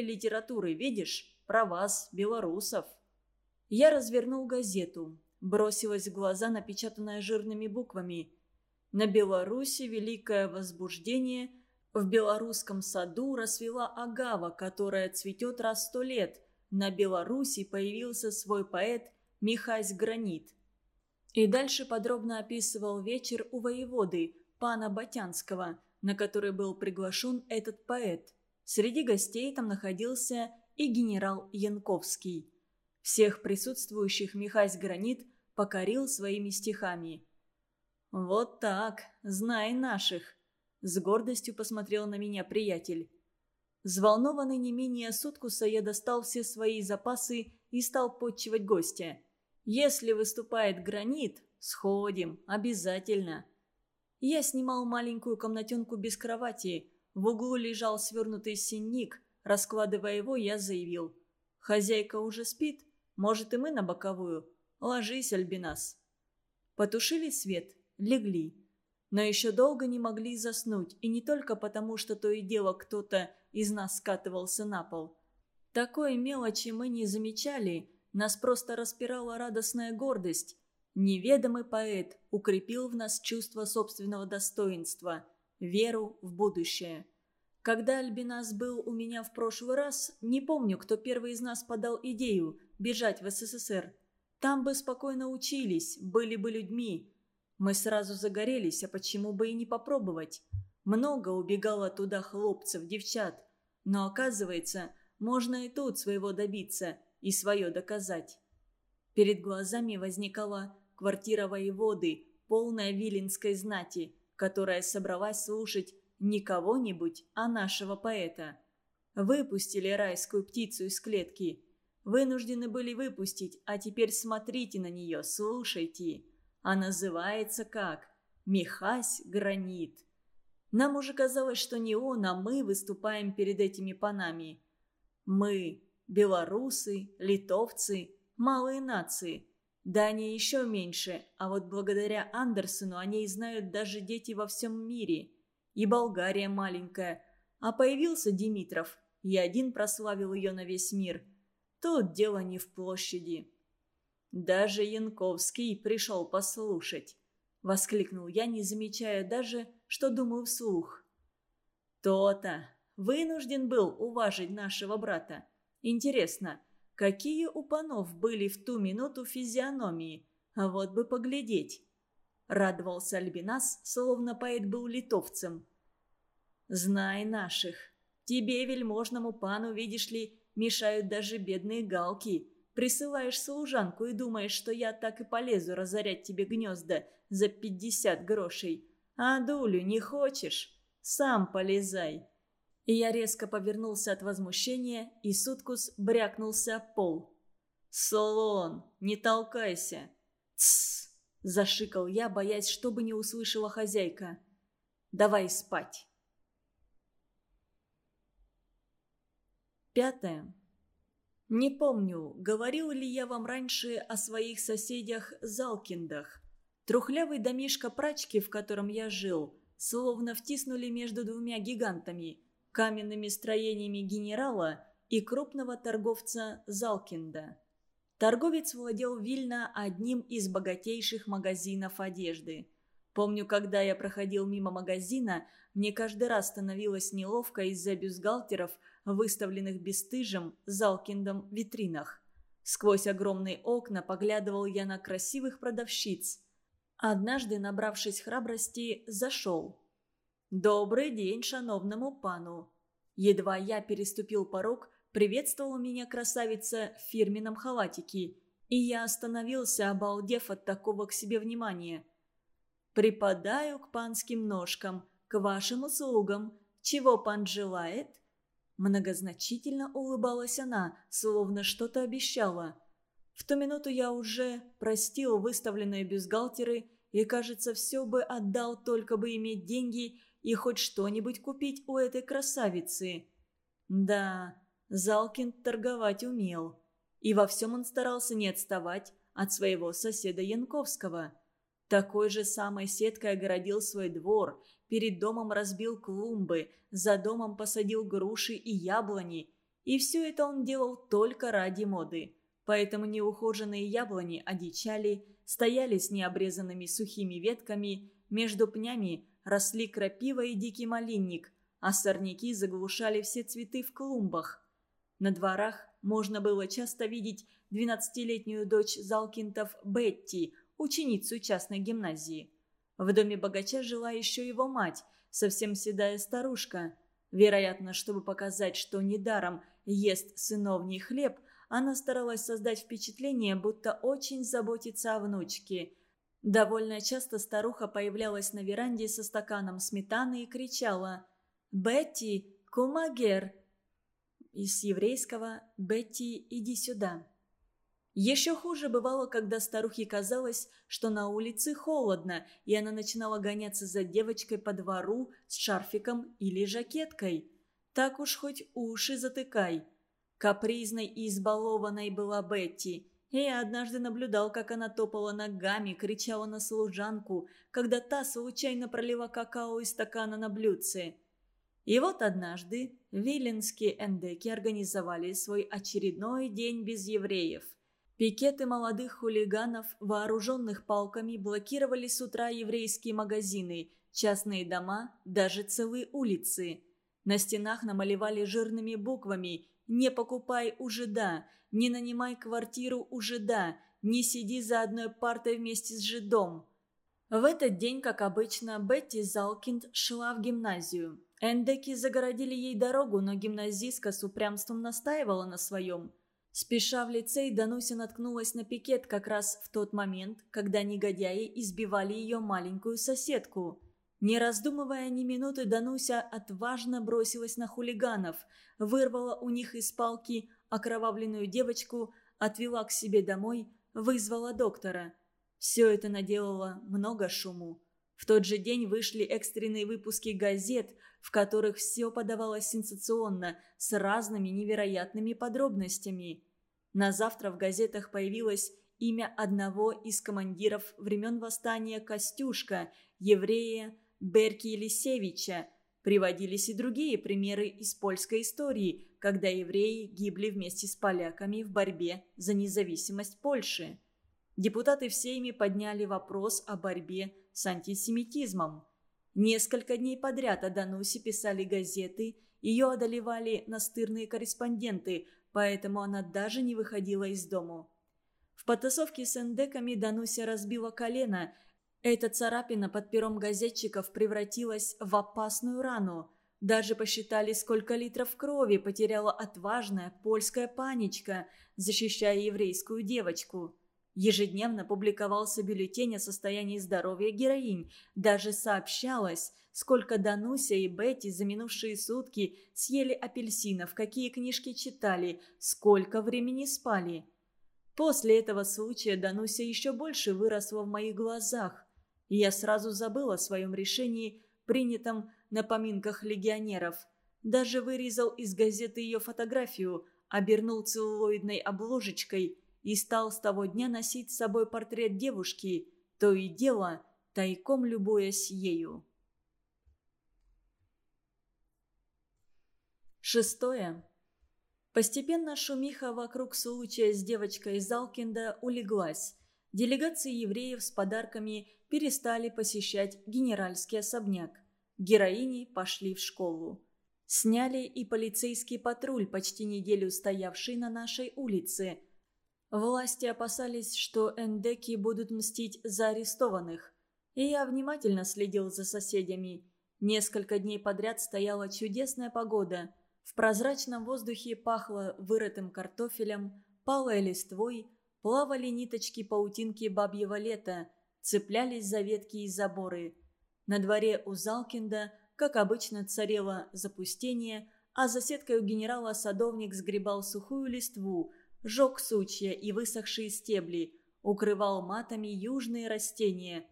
литературы, видишь? Про вас, белорусов». Я развернул газету. Бросилась в глаза напечатанная жирными буквами. На Беларуси великое возбуждение. В белорусском саду расцвела агава, которая цветет раз сто лет. На Беларуси появился свой поэт Михась Гранит. И дальше подробно описывал вечер у воеводы, пана Батянского, на который был приглашен этот поэт. Среди гостей там находился и генерал Янковский. Всех присутствующих Михась Гранит покорил своими стихами. «Вот так, знай наших!» – с гордостью посмотрел на меня приятель. Взволнованный не менее Суткуса, я достал все свои запасы и стал подчивать гостя. «Если выступает гранит, сходим, обязательно!» Я снимал маленькую комнатенку без кровати. В углу лежал свернутый синник. Раскладывая его, я заявил. «Хозяйка уже спит? Может, и мы на боковую? Ложись, Альбинас!» Потушили свет, легли. Но еще долго не могли заснуть, и не только потому, что то и дело кто-то из нас скатывался на пол. Такой мелочи мы не замечали, нас просто распирала радостная гордость. Неведомый поэт укрепил в нас чувство собственного достоинства, веру в будущее. Когда Альбинас был у меня в прошлый раз, не помню, кто первый из нас подал идею бежать в СССР. Там бы спокойно учились, были бы людьми. Мы сразу загорелись, а почему бы и не попробовать? Много убегало туда хлопцев, девчат. Но оказывается, можно и тут своего добиться и свое доказать. Перед глазами возникала квартира воеводы, полная виленской знати, которая собралась слушать не кого-нибудь, а нашего поэта. Выпустили райскую птицу из клетки. Вынуждены были выпустить, а теперь смотрите на нее, слушайте. А называется как? Михась Гранит. Нам уже казалось, что не он, а мы выступаем перед этими панами. Мы, белорусы, литовцы, малые нации – Дания еще меньше, а вот благодаря Андерсону о ней знают даже дети во всем мире. И Болгария маленькая. А появился Димитров, и один прославил ее на весь мир. Тут дело не в площади. Даже Янковский пришел послушать. Воскликнул я, не замечая даже, что думаю вслух. То-то. Вынужден был уважить нашего брата. Интересно, Какие у панов были в ту минуту физиономии? А вот бы поглядеть. Радовался Альбинас, словно поэт был литовцем. «Знай наших. Тебе, вельможному пану, видишь ли, мешают даже бедные галки. Присылаешь служанку и думаешь, что я так и полезу разорять тебе гнезда за пятьдесят грошей. А дулю не хочешь? Сам полезай. И я резко повернулся от возмущения, и Суткус брякнулся пол. «Солон, не толкайся!» «Тссс!» – зашикал я, боясь, чтобы не услышала хозяйка. «Давай спать!» Пятое. Не помню, говорил ли я вам раньше о своих соседях-залкиндах. Трухлявый домишко прачки, в котором я жил, словно втиснули между двумя гигантами – каменными строениями генерала и крупного торговца Залкинда. Торговец владел Вильно одним из богатейших магазинов одежды. Помню, когда я проходил мимо магазина, мне каждый раз становилось неловко из-за бюстгальтеров, выставленных бесстыжим Залкиндом в витринах. Сквозь огромные окна поглядывал я на красивых продавщиц. Однажды, набравшись храбрости, зашел – «Добрый день, шановному пану!» Едва я переступил порог, приветствовала меня красавица в фирменном халатике, и я остановился, обалдев от такого к себе внимания. «Припадаю к панским ножкам, к вашим услугам. Чего пан желает?» Многозначительно улыбалась она, словно что-то обещала. В ту минуту я уже простил выставленные бюстгальтеры и, кажется, все бы отдал, только бы иметь деньги – и хоть что-нибудь купить у этой красавицы. Да, Залкин торговать умел. И во всем он старался не отставать от своего соседа Янковского. Такой же самой сеткой огородил свой двор, перед домом разбил клумбы, за домом посадил груши и яблони. И все это он делал только ради моды. Поэтому неухоженные яблони одичали, стояли с необрезанными сухими ветками, между пнями росли крапива и дикий малинник, а сорняки заглушали все цветы в клумбах. На дворах можно было часто видеть двенадцатилетнюю дочь Залкинтов Бетти, ученицу частной гимназии. В доме богача жила еще его мать, совсем седая старушка. Вероятно, чтобы показать, что недаром ест сыновний хлеб, она старалась создать впечатление, будто очень заботится о внучке. Довольно часто старуха появлялась на веранде со стаканом сметаны и кричала «Бетти, кумагер!» Из еврейского «Бетти, иди сюда». Еще хуже бывало, когда старухе казалось, что на улице холодно, и она начинала гоняться за девочкой по двору с шарфиком или жакеткой. Так уж хоть уши затыкай. Капризной и избалованной была Бетти. И я однажды наблюдал, как она топала ногами, кричала на служанку, когда та случайно пролила какао из стакана на блюдце. И вот однажды виленские эндеки организовали свой очередной день без евреев – Пикеты молодых хулиганов, вооруженных палками, блокировали с утра еврейские магазины, частные дома, даже целые улицы. На стенах намалевали жирными буквами «Не покупай у жида», «Не нанимай квартиру у жида», «Не сиди за одной партой вместе с жидом». В этот день, как обычно, Бетти Залкинд шла в гимназию. Эндеки загородили ей дорогу, но гимназистка с упрямством настаивала на своем – Спеша в лицей, Дануся наткнулась на пикет как раз в тот момент, когда негодяи избивали ее маленькую соседку. Не раздумывая ни минуты, Дануся отважно бросилась на хулиганов, вырвала у них из палки окровавленную девочку, отвела к себе домой, вызвала доктора. Все это наделало много шуму. В тот же день вышли экстренные выпуски газет, в которых все подавалось сенсационно, с разными невероятными подробностями. На завтра в газетах появилось имя одного из командиров времен восстания Костюшка, еврея Берки Елисевича. Приводились и другие примеры из польской истории, когда евреи гибли вместе с поляками в борьбе за независимость Польши. Депутаты в Сейме подняли вопрос о борьбе с антисемитизмом. Несколько дней подряд о Данусе писали газеты, ее одолевали настырные корреспонденты, поэтому она даже не выходила из дому. В потасовке с эндеками Дануся разбила колено. Эта царапина под пером газетчиков превратилась в опасную рану. Даже посчитали, сколько литров крови потеряла отважная польская паничка, защищая еврейскую девочку. Ежедневно публиковался бюллетень о состоянии здоровья героинь. Даже сообщалось, сколько Дануся и Бетти за минувшие сутки съели апельсинов, какие книжки читали, сколько времени спали. После этого случая Дануся еще больше выросла в моих глазах. И я сразу забыла о своем решении, принятом на поминках легионеров. Даже вырезал из газеты ее фотографию, обернул целлулоидной обложечкой – и стал с того дня носить с собой портрет девушки, то и дело тайком любуясь ею. Шестое. Постепенно шумиха вокруг случая с девочкой из Алкинда улеглась. Делегации евреев с подарками перестали посещать генеральский особняк. Героини пошли в школу. Сняли и полицейский патруль, почти неделю стоявший на нашей улице – Власти опасались, что эндеки будут мстить за арестованных. И я внимательно следил за соседями. Несколько дней подряд стояла чудесная погода. В прозрачном воздухе пахло вырытым картофелем, палой листвой, плавали ниточки паутинки бабьего лета, цеплялись за ветки и заборы. На дворе у Залкинда, как обычно, царело запустение, а за сеткой у генерала садовник сгребал сухую листву – жег сучья и высохшие стебли, укрывал матами южные растения.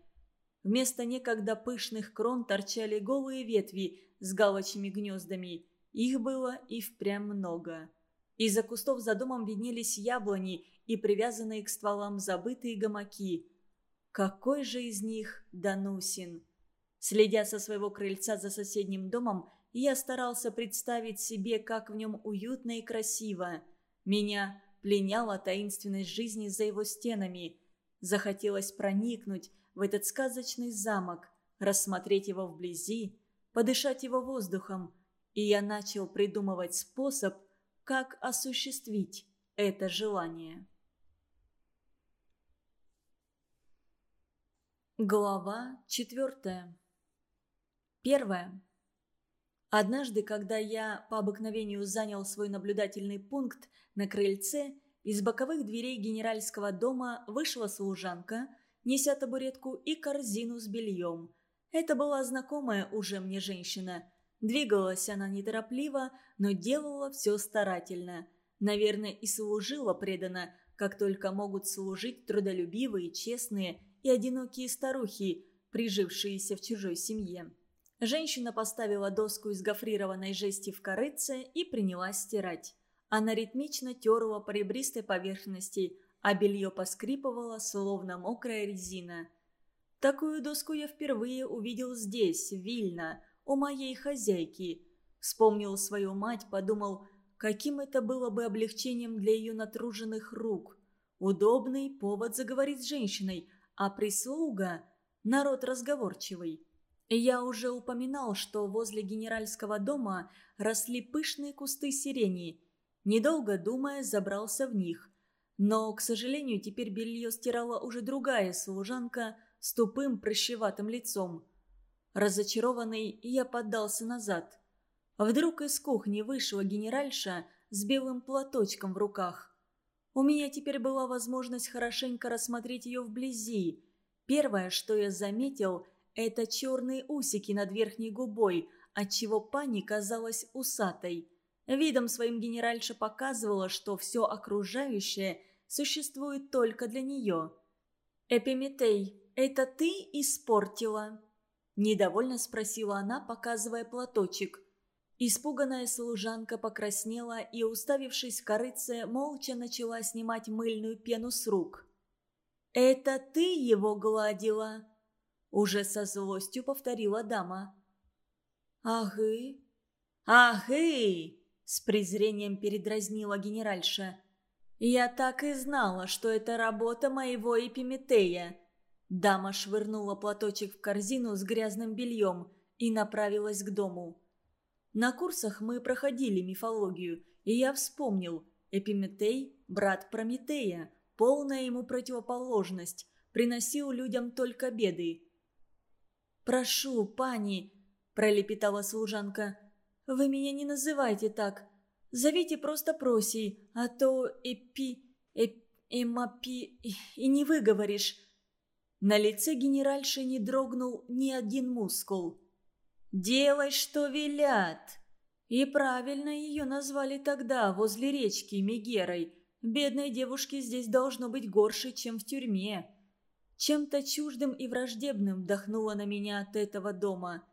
Вместо некогда пышных крон торчали голые ветви с галочными гнездами. Их было и впрямь много. Из-за кустов за домом виднелись яблони и привязанные к стволам забытые гамаки. Какой же из них Данусин? Следя со своего крыльца за соседним домом, я старался представить себе, как в нем уютно и красиво. Меня пленяла таинственность жизни за его стенами. Захотелось проникнуть в этот сказочный замок, рассмотреть его вблизи, подышать его воздухом, и я начал придумывать способ, как осуществить это желание. Глава четвертая. Первая. Однажды, когда я по обыкновению занял свой наблюдательный пункт на крыльце, из боковых дверей генеральского дома вышла служанка, неся табуретку и корзину с бельем. Это была знакомая уже мне женщина. Двигалась она неторопливо, но делала все старательно. Наверное, и служила преданно, как только могут служить трудолюбивые, честные и одинокие старухи, прижившиеся в чужой семье. Женщина поставила доску из гофрированной жести в корыце и принялась стирать. Она ритмично терла по ребристой поверхности, а белье поскрипывало, словно мокрая резина. Такую доску я впервые увидел здесь, в Вильно, у моей хозяйки. Вспомнил свою мать, подумал, каким это было бы облегчением для ее натруженных рук. Удобный повод заговорить с женщиной, а прислуга – народ разговорчивый. Я уже упоминал, что возле генеральского дома росли пышные кусты сирени. Недолго думая, забрался в них. Но, к сожалению, теперь белье стирала уже другая служанка с тупым прыщеватым лицом. Разочарованный, я поддался назад. Вдруг из кухни вышла генеральша с белым платочком в руках. У меня теперь была возможность хорошенько рассмотреть ее вблизи. Первое, что я заметил – это черные усики над верхней губой, отчего пани казалась усатой. Видом своим генеральша показывала, что все окружающее существует только для нее. «Эпиметей, это ты испортила?» Недовольно спросила она, показывая платочек. Испуганная служанка покраснела и, уставившись в корыце, молча начала снимать мыльную пену с рук. «Это ты его гладила?» Уже со злостью повторила дама. «Ахы! Ахы!» С презрением передразнила генеральша. «Я так и знала, что это работа моего Эпиметея». Дама швырнула платочек в корзину с грязным бельем и направилась к дому. На курсах мы проходили мифологию, и я вспомнил. Эпиметей – брат Прометея, полная ему противоположность, приносил людям только беды. «Прошу, пани», – пролепетала служанка, – «вы меня не называйте так. Зовите просто Просей, а то эпи... эп... эмапи... и не выговоришь». На лице генеральши не дрогнул ни один мускул. «Делай, что велят!» И правильно ее назвали тогда, возле речки Мегерой. Бедной девушке здесь должно быть горше, чем в тюрьме. Чем-то чуждым и враждебным вдохнуло на меня от этого дома.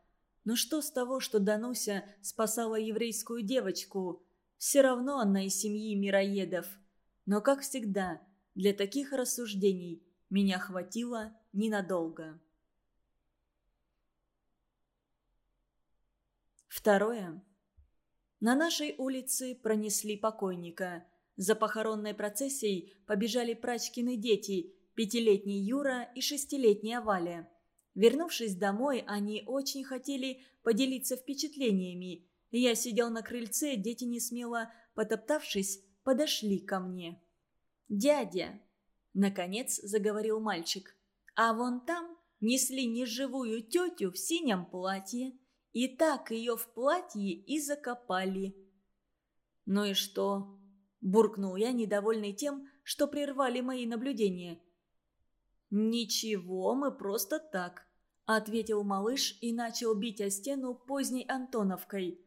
Но что с того, что Дануся спасала еврейскую девочку? Все равно она из семьи мироедов. Но, как всегда, для таких рассуждений меня хватило ненадолго. Второе. На нашей улице пронесли покойника. За похоронной процессией побежали прачкины дети – пятилетний Юра и шестилетняя Валя. Вернувшись домой, они очень хотели поделиться впечатлениями. Я сидел на крыльце, дети не смело, потоптавшись, подошли ко мне. «Дядя!» – наконец заговорил мальчик. «А вон там несли неживую тетю в синем платье. И так ее в платье и закопали». «Ну и что?» – буркнул я, недовольный тем, что прервали мои наблюдения. «Ничего, мы просто так», — ответил малыш и начал бить о стену поздней Антоновкой.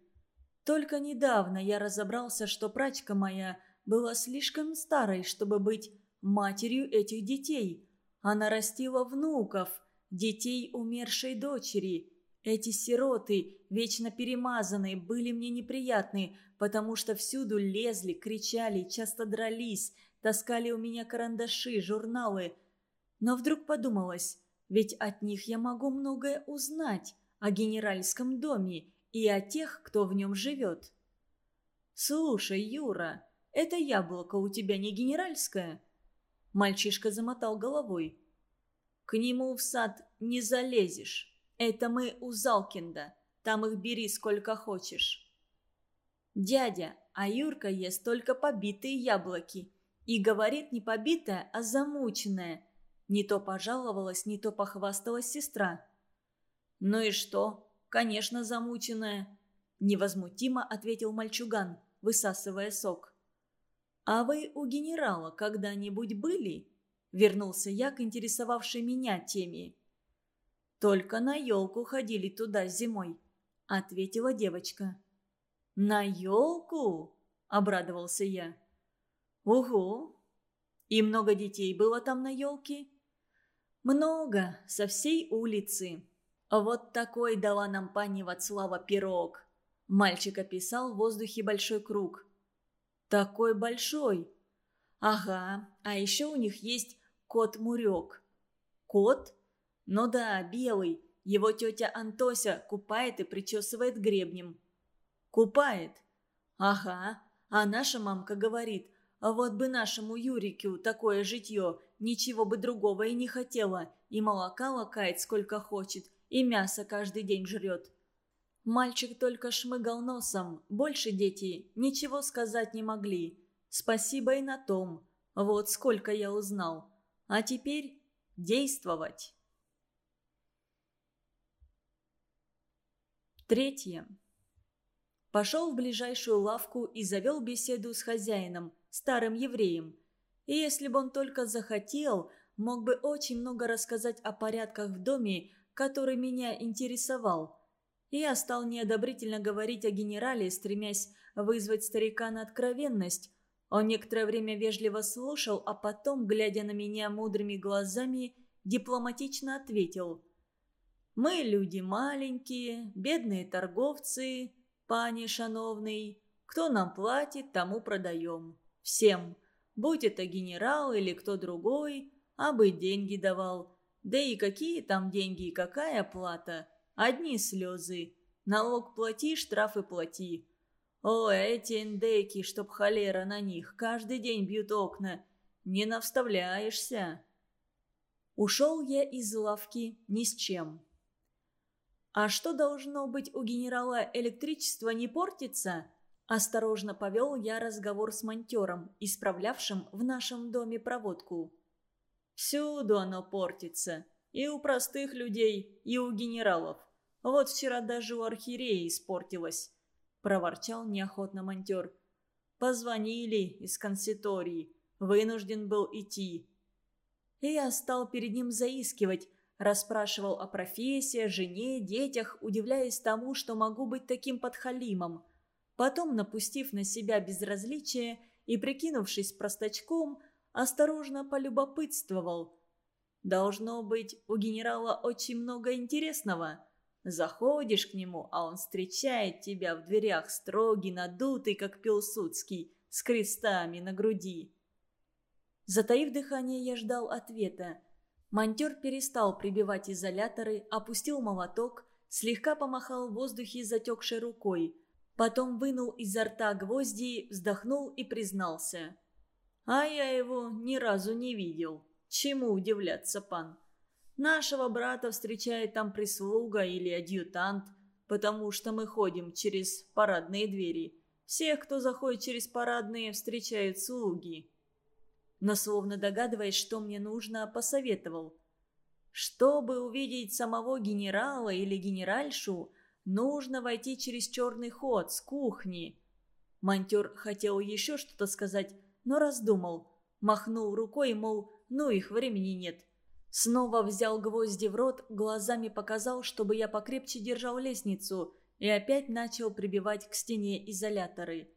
Только недавно я разобрался, что прачка моя была слишком старой, чтобы быть матерью этих детей. Она растила внуков, детей умершей дочери. Эти сироты, вечно перемазанные, были мне неприятны, потому что всюду лезли, кричали, часто дрались, таскали у меня карандаши, журналы — но вдруг подумалось, ведь от них я могу многое узнать о генеральском доме и о тех, кто в нем живет. «Слушай, Юра, это яблоко у тебя не генеральское?» Мальчишка замотал головой. «К нему в сад не залезешь. Это мы у Залкинда. Там их бери сколько хочешь». «Дядя, а Юрка ест только побитые яблоки. И говорит не побитое, а замученное». Не то пожаловалась, не то похвасталась сестра. «Ну и что? Конечно, замученная», – невозмутимо ответил мальчуган, высасывая сок. «А вы у генерала когда-нибудь были?» – вернулся я к интересовавшей меня теме. «Только на елку ходили туда зимой», – ответила девочка. «На елку?» – обрадовался я. «Угу! И много детей было там на елке?» «Много, со всей улицы. Вот такой дала нам пани Вацлава пирог». Мальчик описал в воздухе большой круг. «Такой большой?» «Ага, а еще у них есть кот-мурек». «Кот?» «Ну да, белый. Его тетя Антося купает и причесывает гребнем». «Купает?» «Ага, а наша мамка говорит, вот бы нашему Юрику такое житье, ничего бы другого и не хотела, и молока лакает сколько хочет, и мясо каждый день жрет. Мальчик только шмыгал носом, больше дети ничего сказать не могли. Спасибо и на том. Вот сколько я узнал. А теперь действовать. Третье. Пошел в ближайшую лавку и завел беседу с хозяином, старым евреем. И если бы он только захотел, мог бы очень много рассказать о порядках в доме, который меня интересовал. И я стал неодобрительно говорить о генерале, стремясь вызвать старика на откровенность. Он некоторое время вежливо слушал, а потом, глядя на меня мудрыми глазами, дипломатично ответил. «Мы люди маленькие, бедные торговцы, пани шановный. Кто нам платит, тому продаем. Всем. Будь это генерал или кто другой, а бы деньги давал. Да и какие там деньги и какая плата? Одни слезы. Налог плати, штрафы плати. О, эти индейки, чтоб холера на них, каждый день бьют окна. Не навставляешься. Ушел я из лавки ни с чем. А что должно быть у генерала электричество не портится? Осторожно повел я разговор с монтером, исправлявшим в нашем доме проводку. «Всюду оно портится. И у простых людей, и у генералов. Вот вчера даже у архиерея испортилось», – проворчал неохотно монтер. «Позвонили из конситории. Вынужден был идти». И я стал перед ним заискивать, расспрашивал о профессии, жене, детях, удивляясь тому, что могу быть таким подхалимом – Потом, напустив на себя безразличие и прикинувшись простачком, осторожно полюбопытствовал. «Должно быть, у генерала очень много интересного. Заходишь к нему, а он встречает тебя в дверях строгий, надутый, как Пилсудский, с крестами на груди». Затаив дыхание, я ждал ответа. Монтер перестал прибивать изоляторы, опустил молоток, слегка помахал в воздухе затекшей рукой – Потом вынул изо рта гвозди, вздохнул и признался. «А я его ни разу не видел. Чему удивляться, пан? Нашего брата встречает там прислуга или адъютант, потому что мы ходим через парадные двери. Всех, кто заходит через парадные, встречают слуги». Но словно догадываясь, что мне нужно, посоветовал. «Чтобы увидеть самого генерала или генеральшу, Нужно войти через черный ход, с кухни. Монтер хотел еще что-то сказать, но раздумал. Махнул рукой, мол, ну их времени нет. Снова взял гвозди в рот, глазами показал, чтобы я покрепче держал лестницу, и опять начал прибивать к стене изоляторы.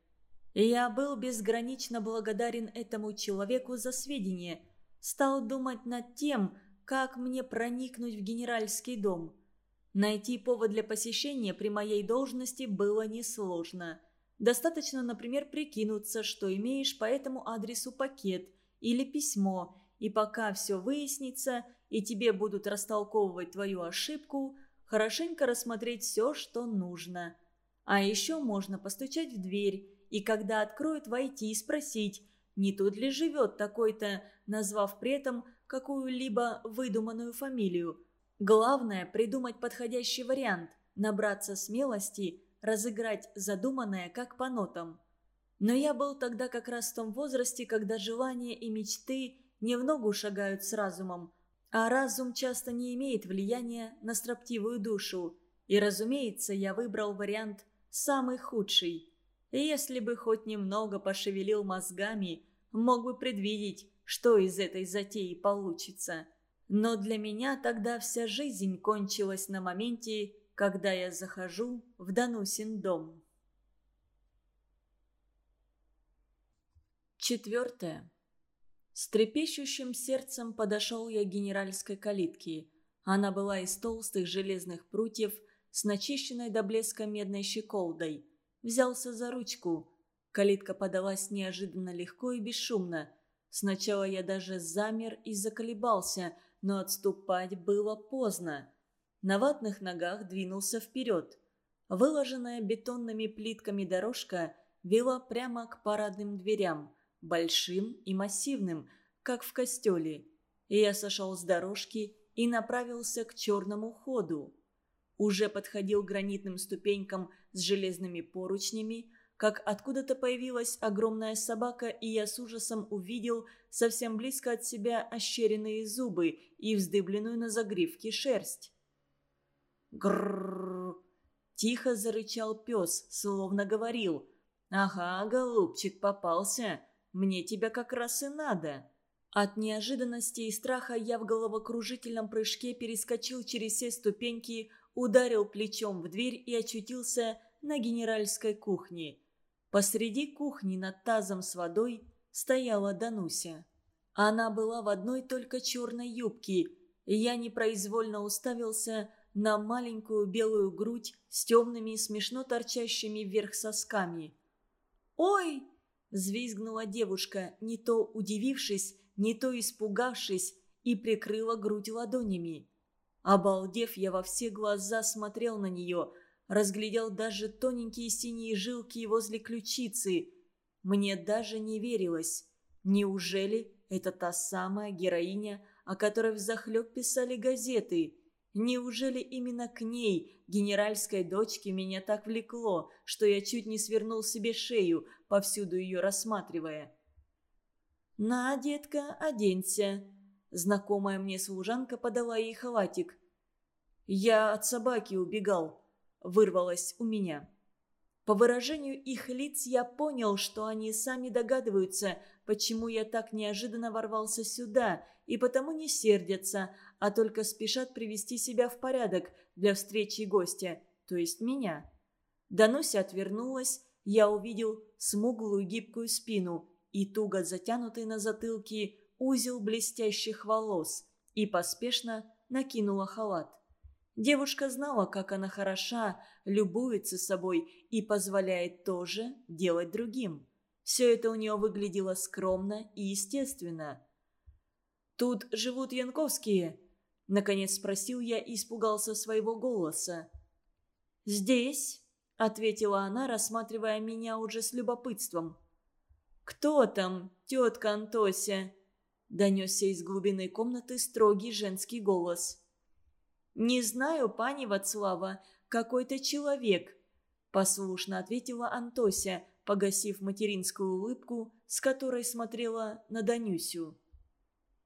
И я был безгранично благодарен этому человеку за сведения. Стал думать над тем, как мне проникнуть в генеральский дом. Найти повод для посещения при моей должности было несложно. Достаточно, например, прикинуться, что имеешь по этому адресу пакет или письмо, и пока все выяснится, и тебе будут растолковывать твою ошибку, хорошенько рассмотреть все, что нужно. А еще можно постучать в дверь, и когда откроют, войти и спросить, не тут ли живет такой-то, назвав при этом какую-либо выдуманную фамилию. Главное – придумать подходящий вариант, набраться смелости, разыграть задуманное как по нотам. Но я был тогда как раз в том возрасте, когда желания и мечты не в ногу шагают с разумом, а разум часто не имеет влияния на строптивую душу. И, разумеется, я выбрал вариант самый худший. Если бы хоть немного пошевелил мозгами, мог бы предвидеть, что из этой затеи получится. Но для меня тогда вся жизнь кончилась на моменте, когда я захожу в Данусин дом. Четвертое. С трепещущим сердцем подошел я к генеральской калитке. Она была из толстых железных прутьев с начищенной до блеска медной щеколдой. Взялся за ручку. Калитка подалась неожиданно легко и бесшумно. Сначала я даже замер и заколебался, но отступать было поздно. На ватных ногах двинулся вперед. Выложенная бетонными плитками дорожка вела прямо к парадным дверям – большим и массивным, как в костеле, и я сошел с дорожки и направился к черному ходу. Уже подходил к гранитным ступенькам с железными поручнями, как откуда-то появилась огромная собака, и я с ужасом увидел совсем близко от себя ощеренные зубы и вздыбленную на загривке шерсть. Гррррр! Тихо зарычал пес, словно говорил. «Ага, голубчик попался. Мне тебя как раз и надо». От неожиданности и страха я в головокружительном прыжке перескочил через все ступеньки, ударил плечом в дверь и очутился на генеральской кухне. Посреди кухни над тазом с водой стояла Дануся. Она была в одной только черной юбке, и я непроизвольно уставился на маленькую белую грудь с темными смешно торчащими вверх сосками. «Ой!» Взвизгнула девушка, не то удивившись, не то испугавшись, и прикрыла грудь ладонями. Обалдев, я во все глаза смотрел на нее, разглядел даже тоненькие синие жилки возле ключицы. Мне даже не верилось. Неужели это та самая героиня, о которой взахлеб писали газеты? Неужели именно к ней, генеральской дочке, меня так влекло, что я чуть не свернул себе шею, повсюду ее рассматривая? «На, детка, оденься!» Знакомая мне служанка подала ей халатик. «Я от собаки убегал», — вырвалось у меня. По выражению их лиц я понял, что они сами догадываются, почему я так неожиданно ворвался сюда, и потому не сердятся, а только спешат привести себя в порядок для встречи гостя, то есть меня. Дануся отвернулась, я увидел смуглую гибкую спину и туго затянутый на затылке узел блестящих волос и поспешно накинула халат. Девушка знала, как она хороша, любуется собой и позволяет тоже делать другим. Все это у нее выглядело скромно и естественно. «Тут живут Янковские?» Наконец спросил я и испугался своего голоса. «Здесь», — ответила она, рассматривая меня уже с любопытством. «Кто там, тетка Антося?» — донесся из глубины комнаты строгий женский голос. «Не знаю, пани Вацлава, какой-то человек», — послушно ответила Антося, погасив материнскую улыбку, с которой смотрела на Данюсю.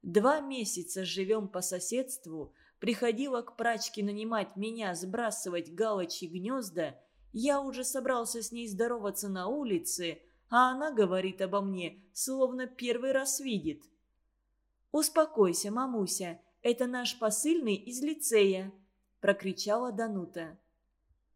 Два месяца живем по соседству, приходила к прачке нанимать меня сбрасывать галочьи гнезда, я уже собрался с ней здороваться на улице, а она говорит обо мне, словно первый раз видит. «Успокойся, мамуся, это наш посыльный из лицея», – прокричала Данута.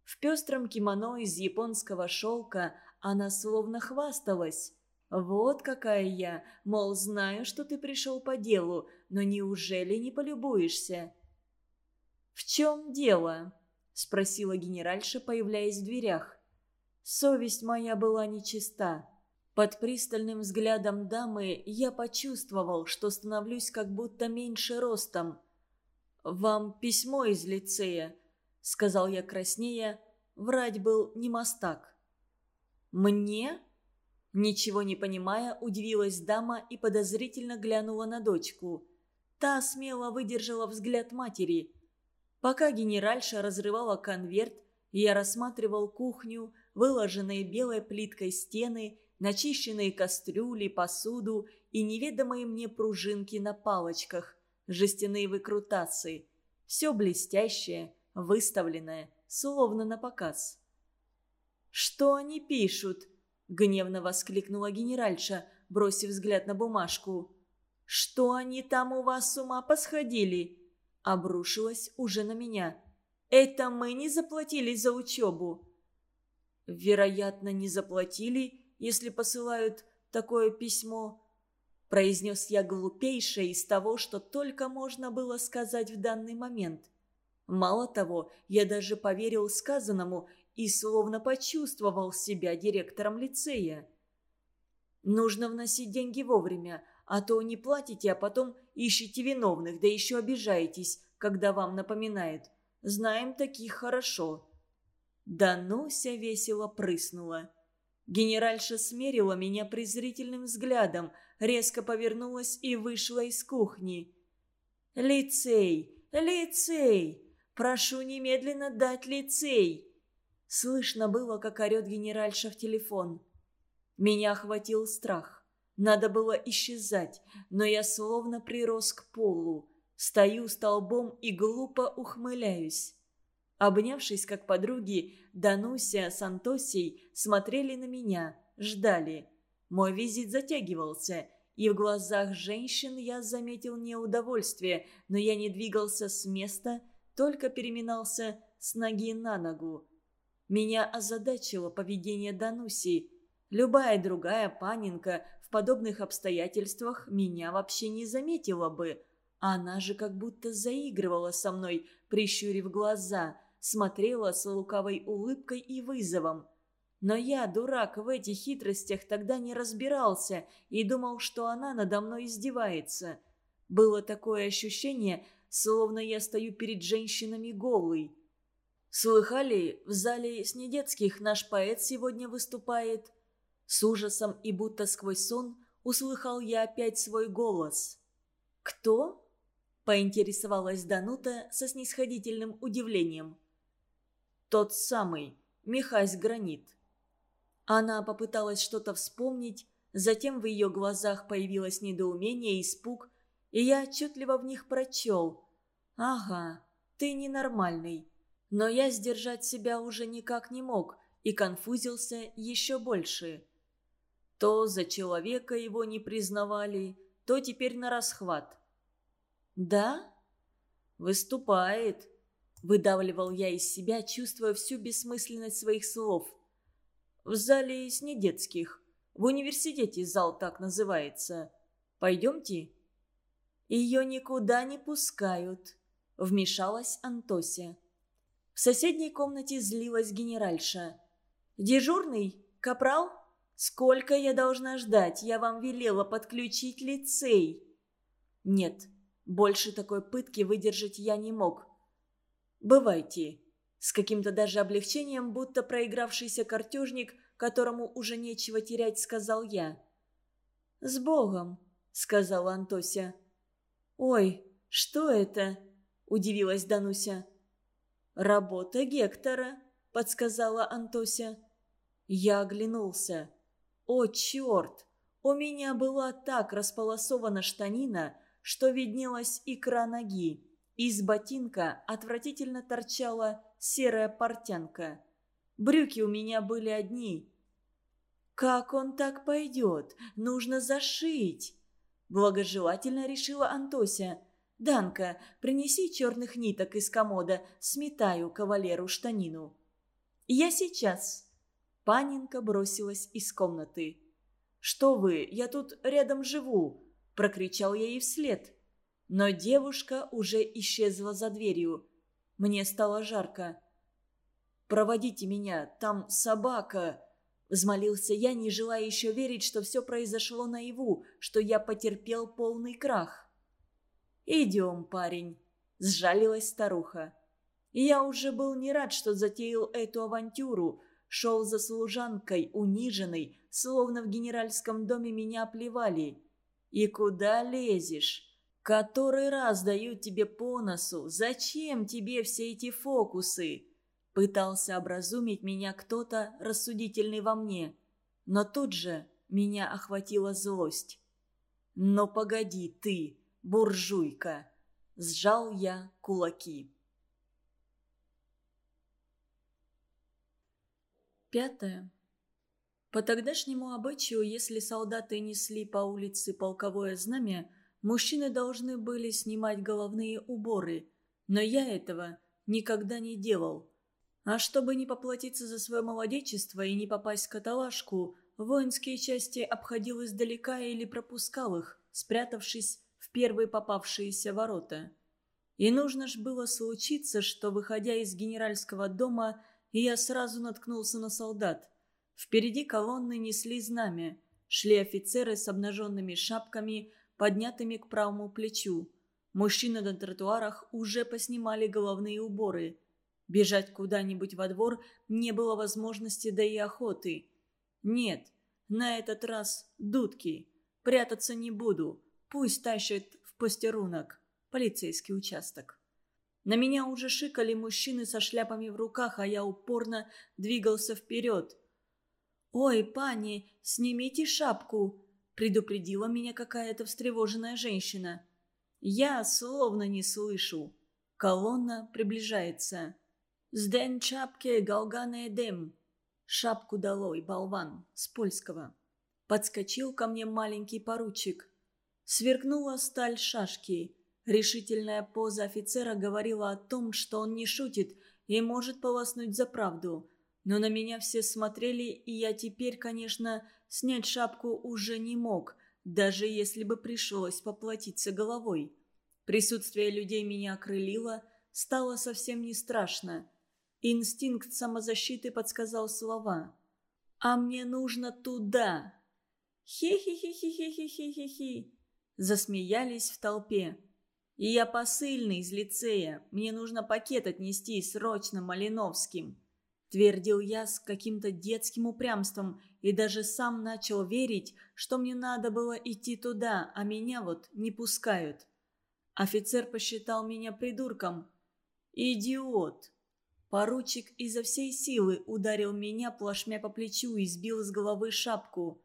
В пестром кимоно из японского шелка она словно хвасталась. «Вот какая я, мол, знаю, что ты пришел по делу, но неужели не полюбуешься?» «В чем дело?» – спросила генеральша, появляясь в дверях. Совесть моя была нечиста. Под пристальным взглядом дамы я почувствовал, что становлюсь как будто меньше ростом. «Вам письмо из лицея», — сказал я краснея. врать был не мастак. «Мне?» Ничего не понимая, удивилась дама и подозрительно глянула на дочку. Та смело выдержала взгляд матери. Пока генеральша разрывала конверт, я рассматривал кухню, выложенные белой плиткой стены, начищенные кастрюли, посуду и неведомые мне пружинки на палочках, жестяные выкрутасы. Все блестящее, выставленное, словно на показ. «Что они пишут?» – гневно воскликнула генеральша, бросив взгляд на бумажку. «Что они там у вас с ума посходили?» Обрушилась уже на меня. «Это мы не заплатили за учебу». «Вероятно, не заплатили, если посылают такое письмо», произнес я глупейшее из того, что только можно было сказать в данный момент. Мало того, я даже поверил сказанному и словно почувствовал себя директором лицея. Нужно вносить деньги вовремя, а то не платите, а потом ищете виновных, да еще обижаетесь, когда вам напоминают. Знаем таких хорошо». Дануся весело прыснула. Генеральша смерила меня презрительным взглядом, резко повернулась и вышла из кухни. «Лицей! Лицей! Прошу немедленно дать лицей!» Слышно было, как орет генеральша в телефон. Меня охватил страх. Надо было исчезать, но я словно прирос к полу. Стою столбом и глупо ухмыляюсь. Обнявшись как подруги, Дануся с Антосей смотрели на меня, ждали. Мой визит затягивался, и в глазах женщин я заметил неудовольствие, но я не двигался с места, только переминался с ноги на ногу. Меня озадачило поведение Дануси. Любая другая панинка в подобных обстоятельствах меня вообще не заметила бы. Она же как будто заигрывала со мной, прищурив глаза – смотрела с лукавой улыбкой и вызовом. Но я, дурак, в этих хитростях тогда не разбирался и думал, что она надо мной издевается. Было такое ощущение, словно я стою перед женщинами голый. «Слыхали, в зале с недетских наш поэт сегодня выступает?» С ужасом и будто сквозь сон услыхал я опять свой голос. «Кто?» – поинтересовалась Данута со снисходительным удивлением. Тот самый, Михась Гранит. Она попыталась что-то вспомнить, затем в ее глазах появилось недоумение и испуг, и я отчетливо в них прочел. «Ага, ты ненормальный». Но я сдержать себя уже никак не мог и конфузился еще больше. То за человека его не признавали, то теперь на расхват. «Да?» «Выступает», Выдавливал я из себя, чувствуя всю бессмысленность своих слов. В зале с недетских. В университете зал так называется. Пойдемте?» «Ее никуда не пускают», — вмешалась Антося. В соседней комнате злилась генеральша. «Дежурный? Капрал? Сколько я должна ждать? Я вам велела подключить лицей». «Нет, больше такой пытки выдержать я не мог. «Бывайте». С каким-то даже облегчением, будто проигравшийся картежник, которому уже нечего терять, сказал я. «С Богом», — сказала Антося. «Ой, что это?» — удивилась Дануся. «Работа Гектора», — подсказала Антося. Я оглянулся. «О, черт! У меня была так располосована штанина, что виднелась икра ноги. Из ботинка отвратительно торчала серая портянка. Брюки у меня были одни. «Как он так пойдет? Нужно зашить!» Благожелательно решила Антося. «Данка, принеси черных ниток из комода, сметаю кавалеру штанину». «Я сейчас!» Паненка бросилась из комнаты. «Что вы, я тут рядом живу!» – прокричал я ей вслед. Но девушка уже исчезла за дверью. Мне стало жарко. «Проводите меня, там собака!» Взмолился я, не желая еще верить, что все произошло наяву, что я потерпел полный крах. «Идем, парень», — сжалилась старуха. Я уже был не рад, что затеял эту авантюру, шел за служанкой, униженной, словно в генеральском доме меня плевали. И куда лезешь? Который раз дают тебе по носу? Зачем тебе все эти фокусы? Пытался образумить меня кто-то рассудительный во мне. Но тут же меня охватила злость. «Но погоди ты, буржуйка!» Сжал я кулаки. Пятое. По тогдашнему обычаю, если солдаты несли по улице полковое знамя, мужчины должны были снимать головные уборы, но я этого никогда не делал. А чтобы не поплатиться за свое молодечество и не попасть в каталажку, воинские части обходил издалека или пропускал их, спрятавшись первые попавшиеся ворота. И нужно ж было случиться, что, выходя из генеральского дома, я сразу наткнулся на солдат. Впереди колонны несли знамя. Шли офицеры с обнаженными шапками, поднятыми к правому плечу. Мужчины на тротуарах уже поснимали головные уборы. Бежать куда-нибудь во двор не было возможности, да и охоты. Нет, на этот раз дудки. Прятаться не буду. Пусть тащат в постерунок. Полицейский участок. На меня уже шикали мужчины со шляпами в руках, а я упорно двигался вперед. «Ой, пани, снимите шапку!» – предупредила меня какая-то встревоженная женщина. Я словно не слышу. Колонна приближается. «Сден шапке галгане дем!» «Шапку долой, болван!» с польского. Подскочил ко мне маленький поручик. Сверкнула сталь шашки. Решительная поза офицера говорила о том, что он не шутит и может полоснуть за правду – но на меня все смотрели, и я теперь, конечно, снять шапку уже не мог, даже если бы пришлось поплатиться головой. Присутствие людей меня окрылило, стало совсем не страшно. Инстинкт самозащиты подсказал слова. «А мне нужно туда!» «Хи-хи-хи-хи-хи-хи-хи-хи!» Засмеялись в толпе. «И я посыльный из лицея. Мне нужно пакет отнести срочно Малиновским». Твердил я с каким-то детским упрямством и даже сам начал верить, что мне надо было идти туда, а меня вот не пускают. Офицер посчитал меня придурком. «Идиот!» Поручик изо всей силы ударил меня плашмя по плечу и сбил с головы шапку.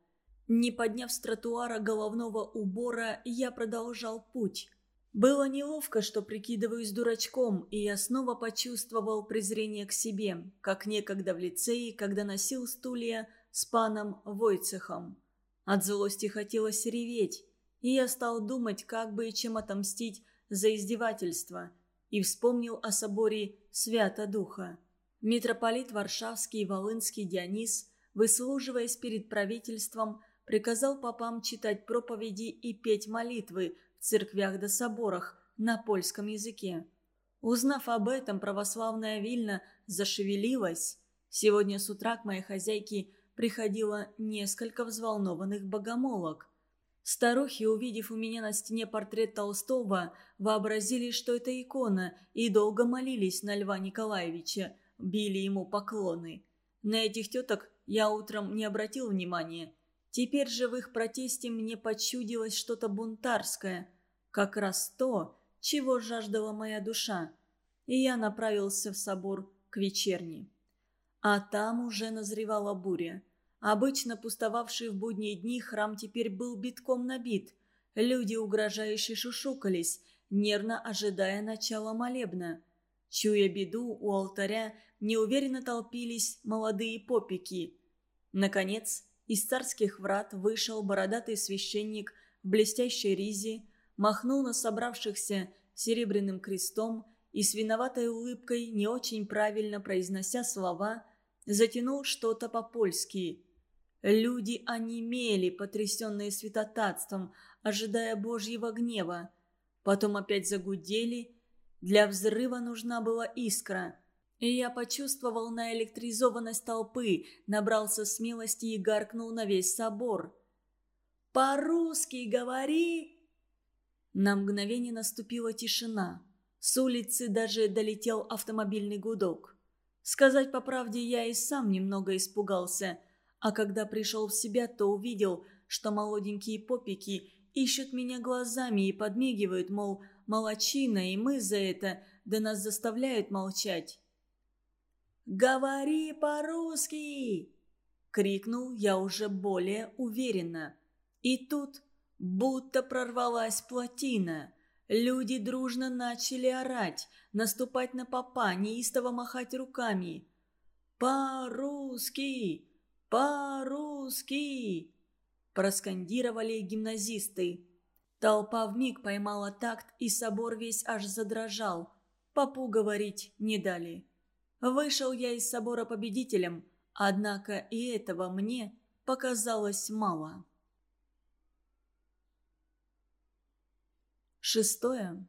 Не подняв с тротуара головного убора, я продолжал путь. Было неловко, что прикидываюсь дурачком, и я снова почувствовал презрение к себе, как некогда в лицее, когда носил стулья с паном Войцехом. От злости хотелось реветь, и я стал думать, как бы и чем отомстить за издевательство, и вспомнил о соборе Свято Духа. Митрополит Варшавский и Волынский Дионис, выслуживаясь перед правительством, приказал попам читать проповеди и петь молитвы в церквях да соборах на польском языке. Узнав об этом, православная Вильна зашевелилась. Сегодня с утра к моей хозяйке приходило несколько взволнованных богомолок. Старухи, увидев у меня на стене портрет Толстого, вообразили, что это икона, и долго молились на Льва Николаевича, били ему поклоны. На этих теток я утром не обратил внимания. Теперь же в их протесте мне почудилось что-то бунтарское, как раз то, чего жаждала моя душа, и я направился в собор к вечерне. А там уже назревала буря. Обычно пустовавший в будние дни храм теперь был битком набит. Люди угрожающе шушукались, нервно ожидая начала молебна. Чуя беду, у алтаря неуверенно толпились молодые попики. Наконец, из царских врат вышел бородатый священник в блестящей ризе, махнул на собравшихся серебряным крестом и с виноватой улыбкой, не очень правильно произнося слова, затянул что-то по-польски. Люди онемели, потрясенные святотатством, ожидая Божьего гнева. Потом опять загудели. Для взрыва нужна была искра – и я почувствовал наэлектризованность толпы, набрался смелости и гаркнул на весь собор. «По-русски говори!» На мгновение наступила тишина. С улицы даже долетел автомобильный гудок. Сказать по правде, я и сам немного испугался, а когда пришел в себя, то увидел, что молоденькие попики ищут меня глазами и подмигивают, мол, молочина, и мы за это, да нас заставляют молчать. «Говори по-русски!» — крикнул я уже более уверенно. И тут будто прорвалась плотина. Люди дружно начали орать, наступать на попа, неистово махать руками. «По-русски! По-русски!» проскандировали гимназисты. Толпа вмиг поймала такт, и собор весь аж задрожал. Попу говорить не дали. Вышел я из собора победителем, однако и этого мне показалось мало. Шестое.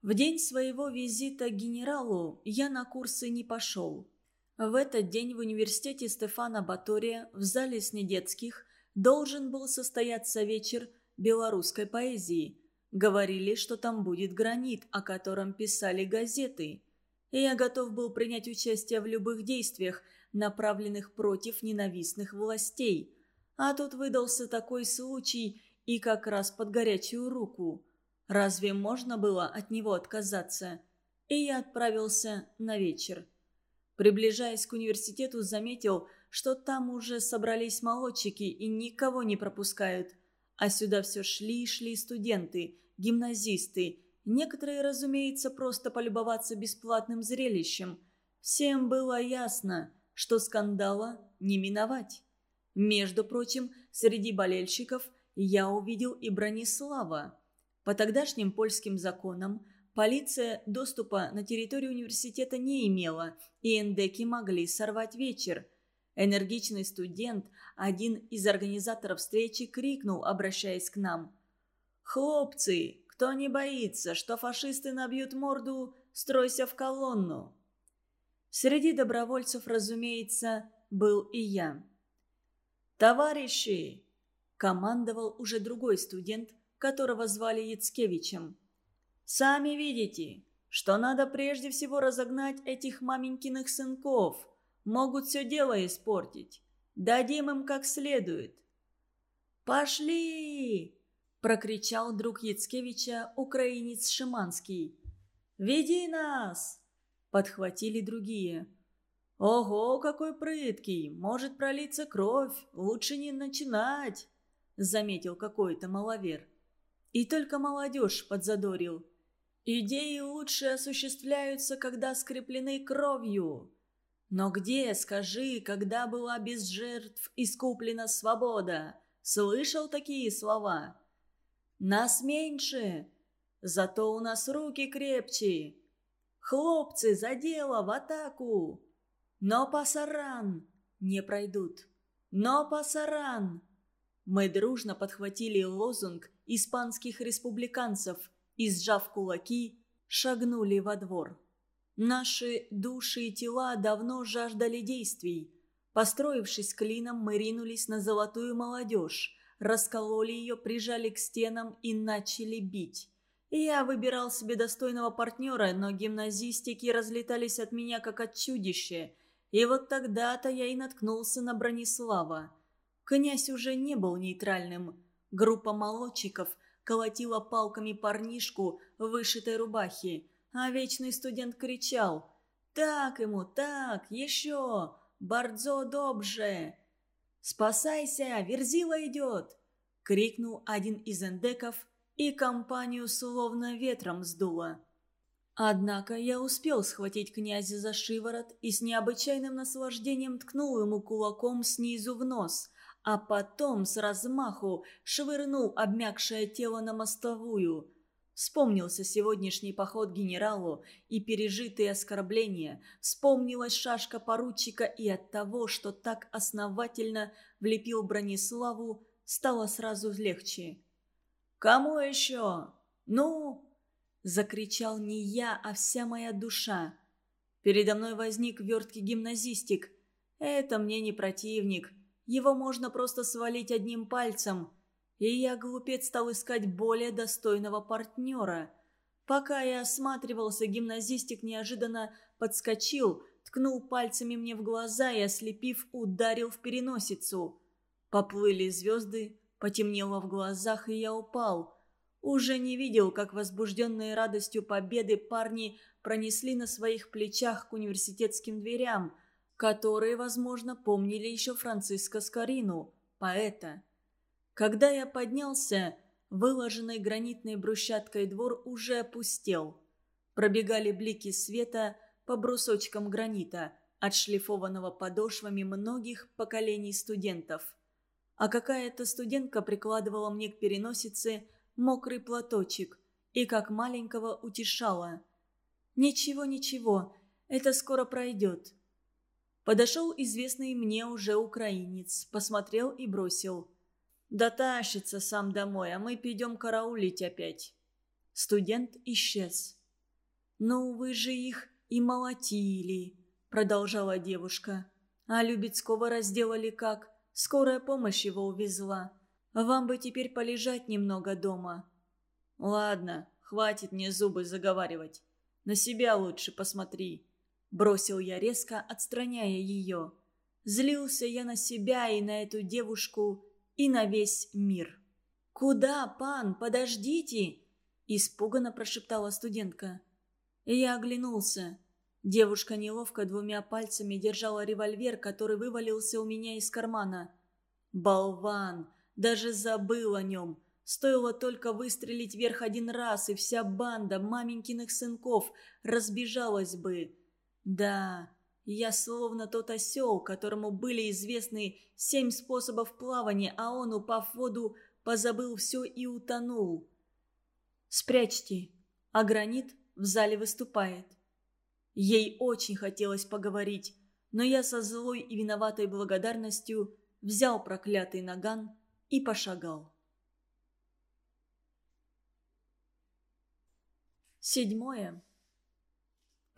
В день своего визита к генералу я на курсы не пошел. В этот день в университете Стефана Батория в зале Снедецких должен был состояться вечер белорусской поэзии. Говорили, что там будет гранит, о котором писали газеты. И я готов был принять участие в любых действиях, направленных против ненавистных властей. А тут выдался такой случай и как раз под горячую руку. Разве можно было от него отказаться? И я отправился на вечер. Приближаясь к университету, заметил, что там уже собрались молодчики и никого не пропускают. А сюда все шли и шли студенты, гимназисты. Некоторые, разумеется, просто полюбоваться бесплатным зрелищем. Всем было ясно, что скандала не миновать. Между прочим, среди болельщиков я увидел и Бронислава. По тогдашним польским законам полиция доступа на территорию университета не имела, и эндеки могли сорвать вечер – Энергичный студент, один из организаторов встречи, крикнул, обращаясь к нам. «Хлопцы, кто не боится, что фашисты набьют морду, стройся в колонну!» Среди добровольцев, разумеется, был и я. «Товарищи!» – командовал уже другой студент, которого звали Яцкевичем. «Сами видите, что надо прежде всего разогнать этих маменькиных сынков. Могут все дело испортить. Дадим им как следует». «Пошли!» – прокричал друг Яцкевича, украинец Шиманский. «Веди нас!» – подхватили другие. «Ого, какой прыткий! Может пролиться кровь! Лучше не начинать!» – заметил какой-то маловер. И только молодежь подзадорил. «Идеи лучше осуществляются, когда скреплены кровью!» Но где, скажи, когда была без жертв искуплена свобода? Слышал такие слова? Нас меньше, зато у нас руки крепче. Хлопцы, за дело, в атаку! Но пасаран не пройдут. Но пасаран! Мы дружно подхватили лозунг испанских республиканцев и, сжав кулаки, шагнули во двор. Наши души и тела давно жаждали действий. Построившись клином, мы ринулись на золотую молодежь, раскололи ее, прижали к стенам и начали бить. Я выбирал себе достойного партнера, но гимназистики разлетались от меня, как от чудища. И вот тогда-то я и наткнулся на Бронислава. Князь уже не был нейтральным. Группа молодчиков колотила палками парнишку в вышитой рубахе а вечный студент кричал «Так ему, так, еще! Бардзо добже!» «Спасайся, Верзила идет!» — крикнул один из эндеков, и компанию словно ветром сдуло. Однако я успел схватить князя за шиворот и с необычайным наслаждением ткнул ему кулаком снизу в нос, а потом с размаху швырнул обмякшее тело на мостовую — Вспомнился сегодняшний поход генералу и пережитые оскорбления. Вспомнилась шашка поручика и от того, что так основательно влепил Брониславу, стало сразу легче. «Кому еще? Ну?» Закричал не я, а вся моя душа. Передо мной возник верткий гимназистик. Это мне не противник. Его можно просто свалить одним пальцем – и я, глупец, стал искать более достойного партнера. Пока я осматривался, гимназистик неожиданно подскочил, ткнул пальцами мне в глаза и, ослепив, ударил в переносицу. Поплыли звезды, потемнело в глазах, и я упал. Уже не видел, как возбужденные радостью победы парни пронесли на своих плечах к университетским дверям, которые, возможно, помнили еще Франциско Скорину, поэта. Когда я поднялся, выложенный гранитной брусчаткой двор уже опустел. Пробегали блики света по брусочкам гранита, отшлифованного подошвами многих поколений студентов. А какая-то студентка прикладывала мне к переносице мокрый платочек и как маленького утешала. «Ничего, ничего, это скоро пройдет». Подошел известный мне уже украинец, посмотрел и бросил. «Дотащится сам домой, а мы пойдем караулить опять». Студент исчез. «Ну, вы же их и молотили», — продолжала девушка. «А Любецкого разделали как? Скорая помощь его увезла. Вам бы теперь полежать немного дома». «Ладно, хватит мне зубы заговаривать. На себя лучше посмотри», — бросил я резко, отстраняя ее. Злился я на себя и на эту девушку, и на весь мир. «Куда, пан? Подождите!» – испуганно прошептала студентка. я оглянулся. Девушка неловко двумя пальцами держала револьвер, который вывалился у меня из кармана. «Болван! Даже забыл о нем!» Стоило только выстрелить вверх один раз, и вся банда маменькиных сынков разбежалась бы. Да, я словно тот осел, которому были известны семь способов плавания, а он, упав в воду, позабыл все и утонул. «Спрячьте, а гранит в зале выступает». Ей очень хотелось поговорить, но я со злой и виноватой благодарностью взял проклятый наган и пошагал. Седьмое.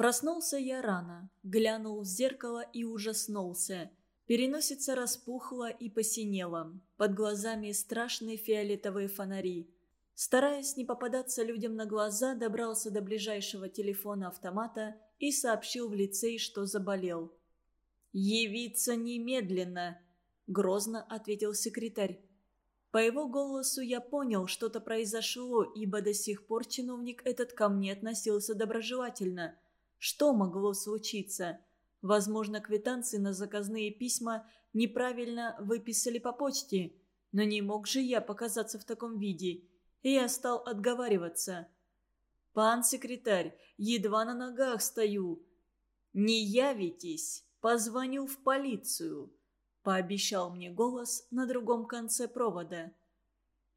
Проснулся я рано, глянул в зеркало и ужаснулся. Переносица распухла и посинела, под глазами страшные фиолетовые фонари. Стараясь не попадаться людям на глаза, добрался до ближайшего телефона автомата и сообщил в лицей, что заболел. «Явиться немедленно!» – грозно ответил секретарь. По его голосу я понял, что-то произошло, ибо до сих пор чиновник этот ко мне относился доброжелательно. Что могло случиться? Возможно, квитанции на заказные письма неправильно выписали по почте. Но не мог же я показаться в таком виде. И я стал отговариваться. «Пан секретарь, едва на ногах стою». «Не явитесь, позвоню в полицию». – пообещал мне голос на другом конце провода.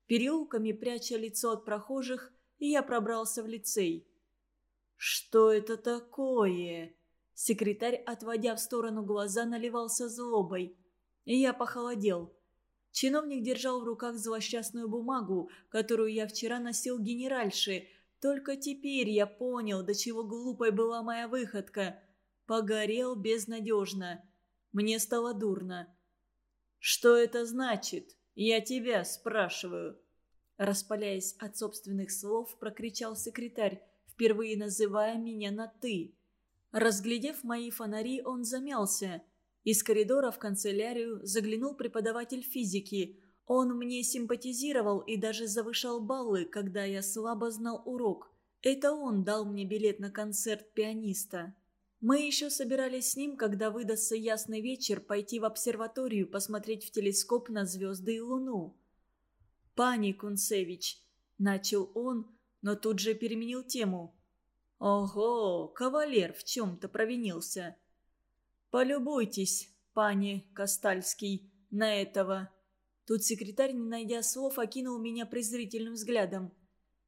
Переулками пряча лицо от прохожих, я пробрался в лицей. «Что это такое?» Секретарь, отводя в сторону глаза, наливался злобой. И я похолодел. Чиновник держал в руках злосчастную бумагу, которую я вчера носил генеральше. Только теперь я понял, до чего глупой была моя выходка. Погорел безнадежно. Мне стало дурно. «Что это значит? Я тебя спрашиваю!» Распаляясь от собственных слов, прокричал секретарь, впервые называя меня на «ты». Разглядев мои фонари, он замялся. Из коридора в канцелярию заглянул преподаватель физики. Он мне симпатизировал и даже завышал баллы, когда я слабо знал урок. Это он дал мне билет на концерт пианиста. Мы еще собирались с ним, когда выдастся ясный вечер, пойти в обсерваторию, посмотреть в телескоп на звезды и луну. «Пани Кунцевич», — начал он, но тут же переменил тему. «Ого, кавалер в чем-то провинился». «Полюбуйтесь, пани Костальский, на этого». Тут секретарь, не найдя слов, окинул меня презрительным взглядом.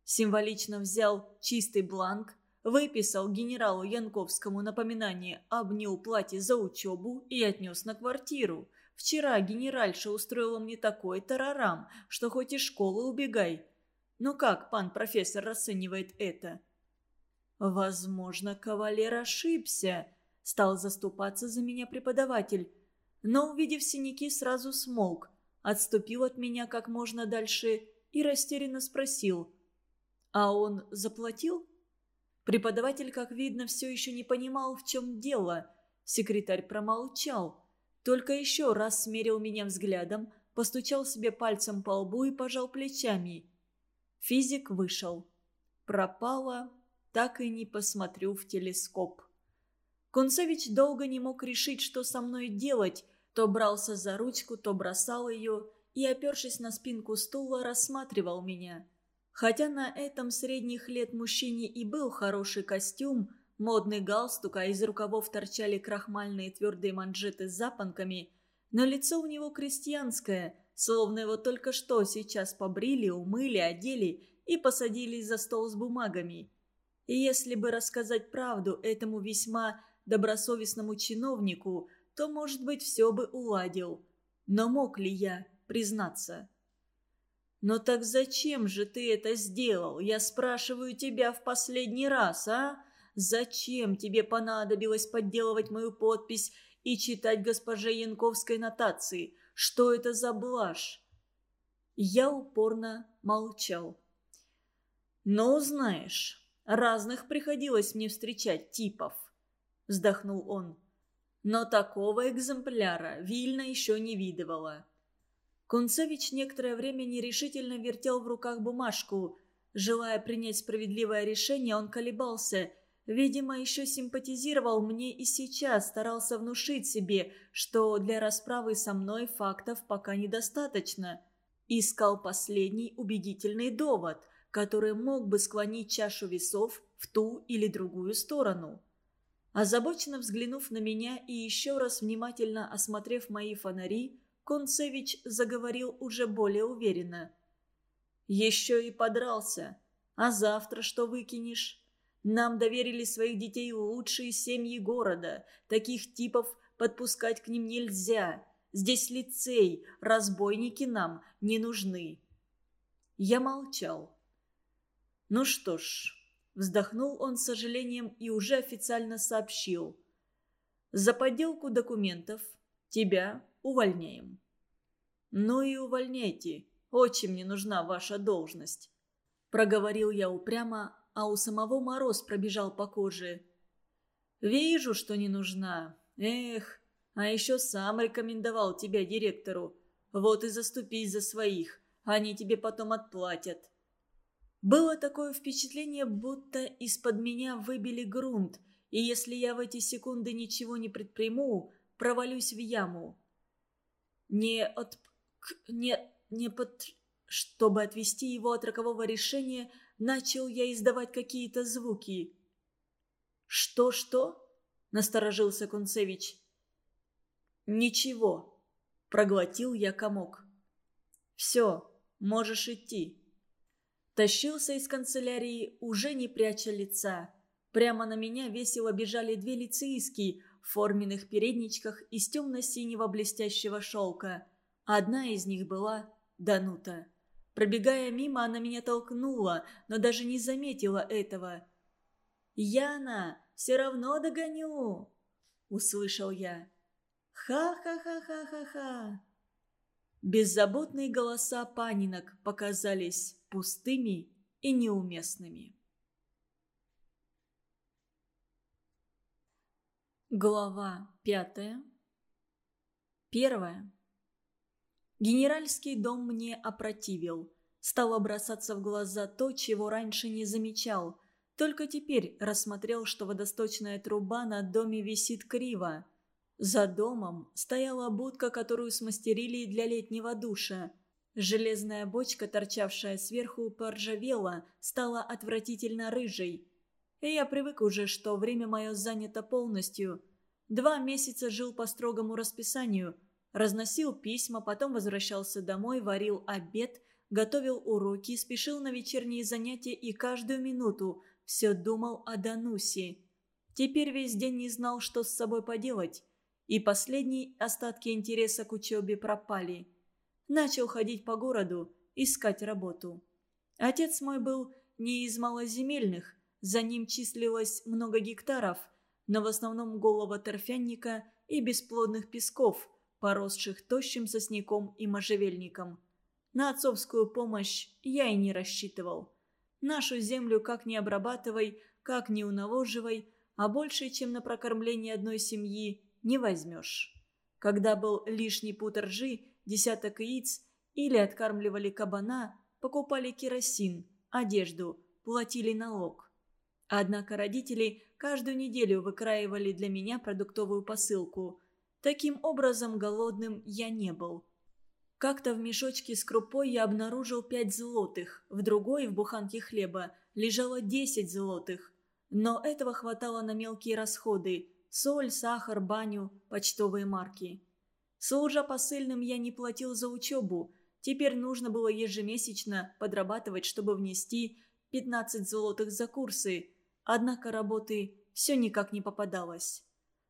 Символично взял чистый бланк, Выписал генералу Янковскому напоминание об неуплате за учебу и отнес на квартиру. Вчера генеральша устроила мне такой тарарам, что хоть из школы убегай. Ну как пан профессор расценивает это? Возможно, кавалер ошибся, стал заступаться за меня преподаватель. Но, увидев синяки, сразу смолк, отступил от меня как можно дальше и растерянно спросил. «А он заплатил?» Преподаватель, как видно, все еще не понимал, в чем дело. Секретарь промолчал. Только еще раз смерил меня взглядом, постучал себе пальцем по лбу и пожал плечами. Физик вышел. Пропала, так и не посмотрю в телескоп. Кунцевич долго не мог решить, что со мной делать, то брался за ручку, то бросал ее и, опершись на спинку стула, рассматривал меня. Хотя на этом средних лет мужчине и был хороший костюм, модный галстук, а из рукавов торчали крахмальные твердые манжеты с запонками, но лицо у него крестьянское, словно его только что сейчас побрили, умыли, одели и посадили за стол с бумагами. И если бы рассказать правду этому весьма добросовестному чиновнику, то, может быть, все бы уладил. Но мог ли я признаться? «Но так зачем же ты это сделал? Я спрашиваю тебя в последний раз, а? Зачем тебе понадобилось подделывать мою подпись и читать госпоже Янковской нотации? Что это за блажь?» Я упорно молчал. «Ну, знаешь, разных приходилось мне встречать типов», — вздохнул он. «Но такого экземпляра Вильна еще не видывала». Кунцевич некоторое время нерешительно вертел в руках бумажку. Желая принять справедливое решение, он колебался. Видимо, еще симпатизировал мне и сейчас старался внушить себе, что для расправы со мной фактов пока недостаточно. Искал последний убедительный довод, который мог бы склонить чашу весов в ту или другую сторону. Озабоченно взглянув на меня и еще раз внимательно осмотрев мои фонари, Концевич заговорил уже более уверенно. «Еще и подрался. А завтра что выкинешь? Нам доверили своих детей лучшие семьи города. Таких типов подпускать к ним нельзя. Здесь лицей, разбойники нам не нужны». Я молчал. «Ну что ж», — вздохнул он с сожалением и уже официально сообщил. «За подделку документов тебя увольняем». «Ну и увольняйте. Очень мне нужна ваша должность». Проговорил я упрямо, а у самого мороз пробежал по коже. «Вижу, что не нужна. Эх, а еще сам рекомендовал тебя директору. Вот и заступись за своих, они тебе потом отплатят». Было такое впечатление, будто из-под меня выбили грунт, и если я в эти секунды ничего не предприму, провалюсь в яму. Не, от... не... не под... Чтобы отвести его от рокового решения, начал я издавать какие-то звуки. «Что-что?» – насторожился Кунцевич. «Ничего», – проглотил я комок. «Все, можешь идти». Тащился из канцелярии, уже не пряча лица. Прямо на меня весело бежали две лицеистки в форменных передничках из темно-синего блестящего шелка. Одна из них была Данута. Пробегая мимо, она меня толкнула, но даже не заметила этого. «Яна, все равно догоню!» — услышал я. «Ха-ха-ха-ха-ха-ха!» Беззаботные голоса панинок показались пустыми и неуместными. Глава пятая. Первая. Генеральский дом мне опротивил. Стало бросаться в глаза то, чего раньше не замечал. Только теперь рассмотрел, что водосточная труба на доме висит криво. За домом стояла будка, которую смастерили для летнего душа. Железная бочка, торчавшая сверху, поржавела, стала отвратительно рыжей. И я привык уже, что время мое занято полностью. Два месяца жил по строгому расписанию. Разносил письма, потом возвращался домой, варил обед, готовил уроки, спешил на вечерние занятия и каждую минуту все думал о Данусе. Теперь весь день не знал, что с собой поделать. И последние остатки интереса к учебе пропали. Начал ходить по городу, искать работу. Отец мой был не из малоземельных, за ним числилось много гектаров, но в основном голого торфянника и бесплодных песков, поросших тощим сосняком и можжевельником. На отцовскую помощь я и не рассчитывал. Нашу землю как ни обрабатывай, как ни унавоживай, а больше, чем на прокормление одной семьи, не возьмешь. Когда был лишний пут ржи, десяток яиц или откармливали кабана, покупали керосин, одежду, платили налог. Однако родители каждую неделю выкраивали для меня продуктовую посылку. Таким образом, голодным я не был. Как-то в мешочке с крупой я обнаружил пять злотых, в другой, в буханке хлеба, лежало десять злотых. Но этого хватало на мелкие расходы – соль, сахар, баню, почтовые марки. Служа посыльным, я не платил за учебу. Теперь нужно было ежемесячно подрабатывать, чтобы внести 15 злотых за курсы. Однако работы все никак не попадалось.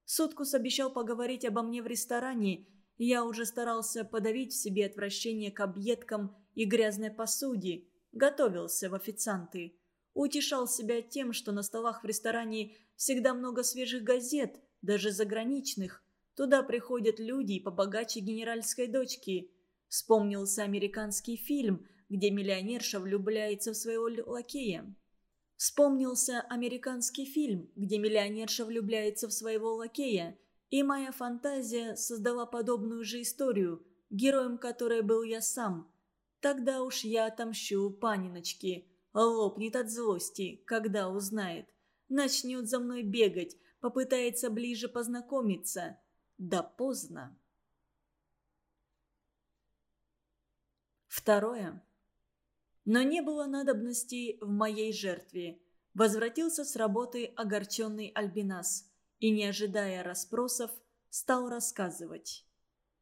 Соткус обещал поговорить обо мне в ресторане, я уже старался подавить в себе отвращение к объедкам и грязной посуде, готовился в официанты. Утешал себя тем, что на столах в ресторане всегда много свежих газет, даже заграничных. Туда приходят люди побогаче генеральской дочки. Вспомнился американский фильм, где миллионерша влюбляется в своего лакея. Вспомнился американский фильм, где миллионерша влюбляется в своего лакея – и моя фантазия создала подобную же историю, героем которой был я сам. Тогда уж я отомщу паниночке. Лопнет от злости, когда узнает. Начнет за мной бегать, попытается ближе познакомиться. Да поздно. Второе. Но не было надобности в моей жертве. Возвратился с работы огорченный Альбинас и, не ожидая расспросов, стал рассказывать.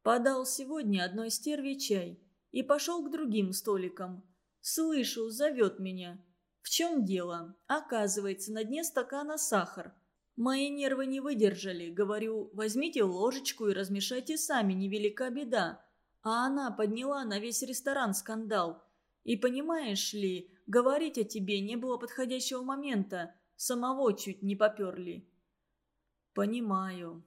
Подал сегодня одной стерве чай и пошел к другим столикам. Слышу, зовет меня. В чем дело? Оказывается, на дне стакана сахар. Мои нервы не выдержали. Говорю, возьмите ложечку и размешайте сами, невелика беда. А она подняла на весь ресторан скандал. И понимаешь ли, говорить о тебе не было подходящего момента. Самого чуть не поперли. «Понимаю.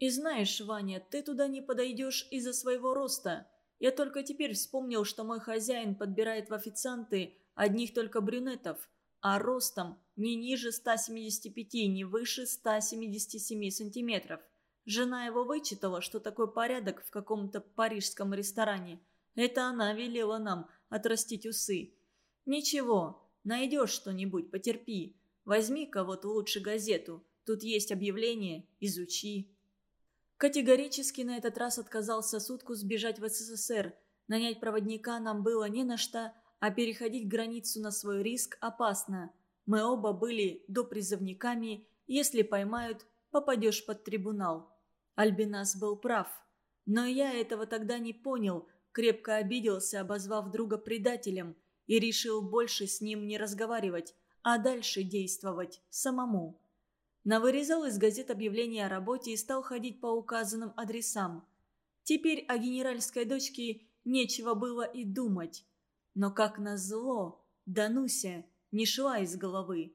И знаешь, Ваня, ты туда не подойдешь из-за своего роста. Я только теперь вспомнил, что мой хозяин подбирает в официанты одних только брюнетов, а ростом не ниже 175, не выше 177 сантиметров. Жена его вычитала, что такой порядок в каком-то парижском ресторане. Это она велела нам отрастить усы. Ничего, найдешь что-нибудь, потерпи. Возьми кого-то лучше газету. Тут есть объявление, изучи». Категорически на этот раз отказался сутку сбежать в СССР. Нанять проводника нам было не на что, а переходить границу на свой риск опасно. Мы оба были допризывниками, если поймают, попадешь под трибунал. Альбинас был прав. Но я этого тогда не понял, крепко обиделся, обозвав друга предателем, и решил больше с ним не разговаривать, а дальше действовать самому. Навырезал из газет объявление о работе и стал ходить по указанным адресам. Теперь о генеральской дочке нечего было и думать. Но как назло, Дануся не шла из головы.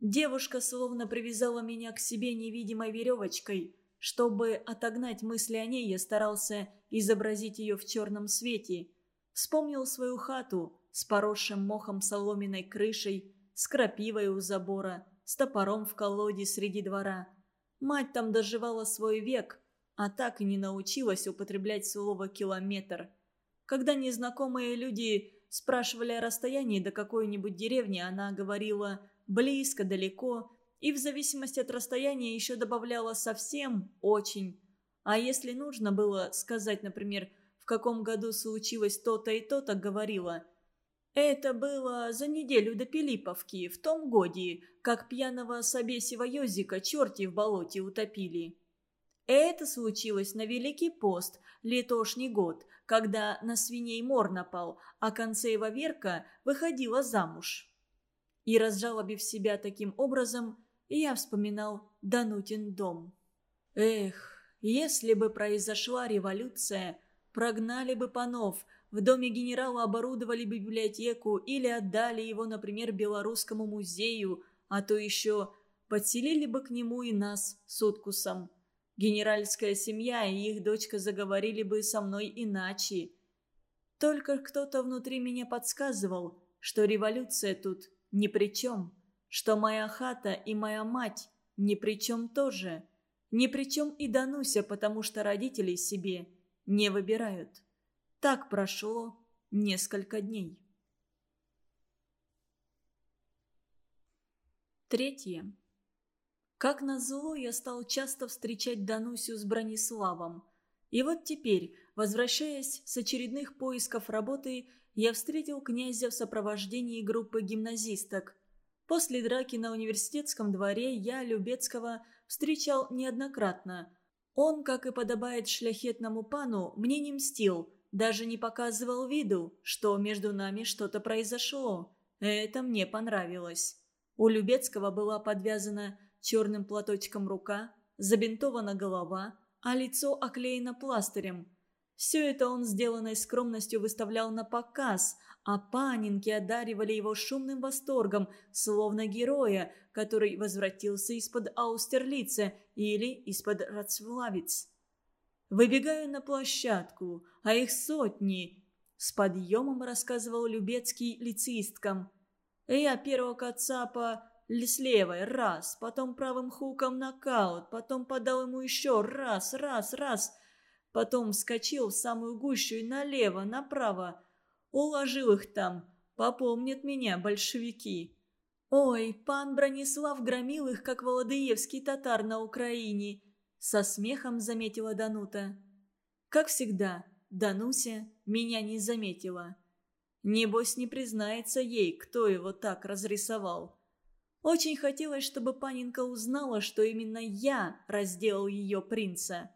Девушка словно привязала меня к себе невидимой веревочкой. Чтобы отогнать мысли о ней, я старался изобразить ее в черном свете. Вспомнил свою хату с поросшим мохом соломенной крышей, с крапивой у забора – с топором в колоде среди двора. Мать там доживала свой век, а так и не научилась употреблять слово «километр». Когда незнакомые люди спрашивали о расстоянии до какой-нибудь деревни, она говорила «близко», «далеко», и в зависимости от расстояния еще добавляла «совсем», «очень». А если нужно было сказать, например, в каком году случилось то-то и то-то, говорила это было за неделю до Пилиповки, в том годе, как пьяного Собесева Йозика черти в болоте утопили. Это случилось на Великий пост, летошний год, когда на свиней мор напал, а Концеева Верка выходила замуж. И разжалобив себя таким образом, я вспоминал Данутин дом. Эх, если бы произошла революция, прогнали бы панов – в доме генерала оборудовали библиотеку или отдали его, например, Белорусскому музею, а то еще подселили бы к нему и нас с Уткусом. Генеральская семья и их дочка заговорили бы со мной иначе. Только кто-то внутри меня подсказывал, что революция тут ни при чем, что моя хата и моя мать ни при чем тоже. Ни при чем и Дануся, потому что родителей себе не выбирают. Так прошло несколько дней. Третье. Как назло, я стал часто встречать Данусю с Брониславом. И вот теперь, возвращаясь с очередных поисков работы, я встретил князя в сопровождении группы гимназисток. После драки на университетском дворе я Любецкого встречал неоднократно. Он, как и подобает шляхетному пану, мне не мстил, даже не показывал виду, что между нами что-то произошло. Это мне понравилось. У Любецкого была подвязана черным платочком рука, забинтована голова, а лицо оклеено пластырем. Все это он сделанной скромностью выставлял на показ, а панинки одаривали его шумным восторгом, словно героя, который возвратился из-под Аустерлица или из-под Рацвлавиц. Выбегаю на площадку, а их сотни. С подъемом рассказывал Любецкий лицеисткам. Я первого кацапа с левой раз, потом правым хуком нокаут, потом подал ему еще раз, раз, раз. Потом вскочил в самую гущу и налево, направо. Уложил их там. Попомнят меня большевики. Ой, пан Бронислав громил их, как Володыевский татар на Украине. Со смехом заметила Данута. Как всегда, Дануся меня не заметила. Небось не признается ей, кто его так разрисовал. Очень хотелось, чтобы Паненка узнала, что именно я разделал ее принца.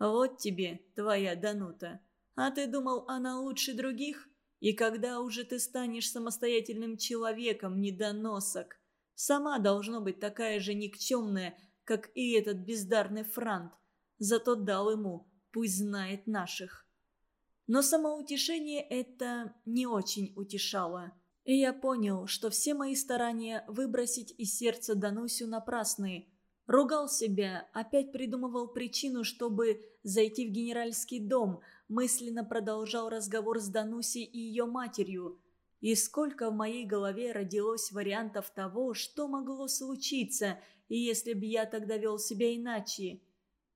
Вот тебе, твоя Данута. А ты думал, она лучше других? И когда уже ты станешь самостоятельным человеком, недоносок? Сама должно быть такая же никчемная, как и этот бездарный франт. Зато дал ему, пусть знает наших. Но самоутешение это не очень утешало. И я понял, что все мои старания выбросить из сердца Данусю напрасны. Ругал себя, опять придумывал причину, чтобы зайти в генеральский дом, мысленно продолжал разговор с Данусей и ее матерью. И сколько в моей голове родилось вариантов того, что могло случиться, и если бы я тогда вел себя иначе.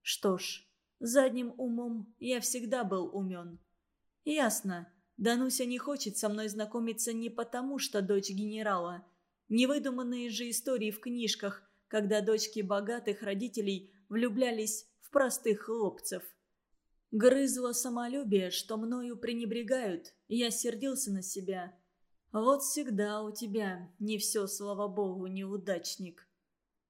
Что ж, задним умом я всегда был умен. Ясно. Дануся не хочет со мной знакомиться не потому, что дочь генерала. Невыдуманные же истории в книжках, когда дочки богатых родителей влюблялись в простых хлопцев. Грызло самолюбие, что мною пренебрегают, я сердился на себя. Вот всегда у тебя не все, слава богу, неудачник.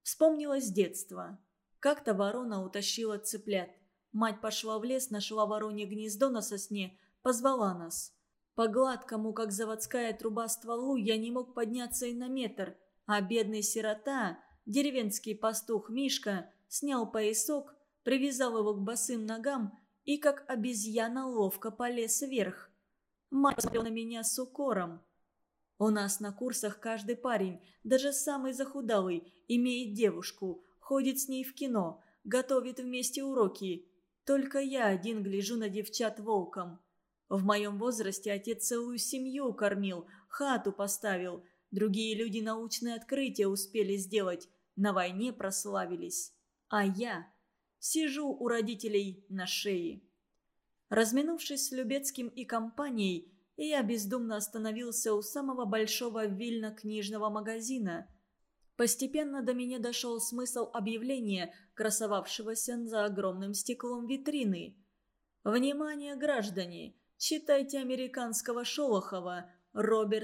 Вспомнилось детство. Как-то ворона утащила цыплят. Мать пошла в лес, нашла воронье гнездо на сосне, позвала нас. По гладкому, как заводская труба стволу, я не мог подняться и на метр, а бедный сирота, деревенский пастух Мишка, снял поясок, привязал его к босым ногам и, как обезьяна, ловко полез вверх. Мать смотрела на меня с укором. У нас на курсах каждый парень, даже самый захудалый, имеет девушку, ходит с ней в кино, готовит вместе уроки. Только я один гляжу на девчат волком. В моем возрасте отец целую семью кормил, хату поставил. Другие люди научные открытия успели сделать, на войне прославились. А я сижу у родителей на шее. Разминувшись с Любецким и компанией, я бездумно остановился у самого большого вильно-книжного магазина. Постепенно до меня дошел смысл объявления, красовавшегося за огромным стеклом витрины. «Внимание, граждане! Читайте американского Шолохова. Роберт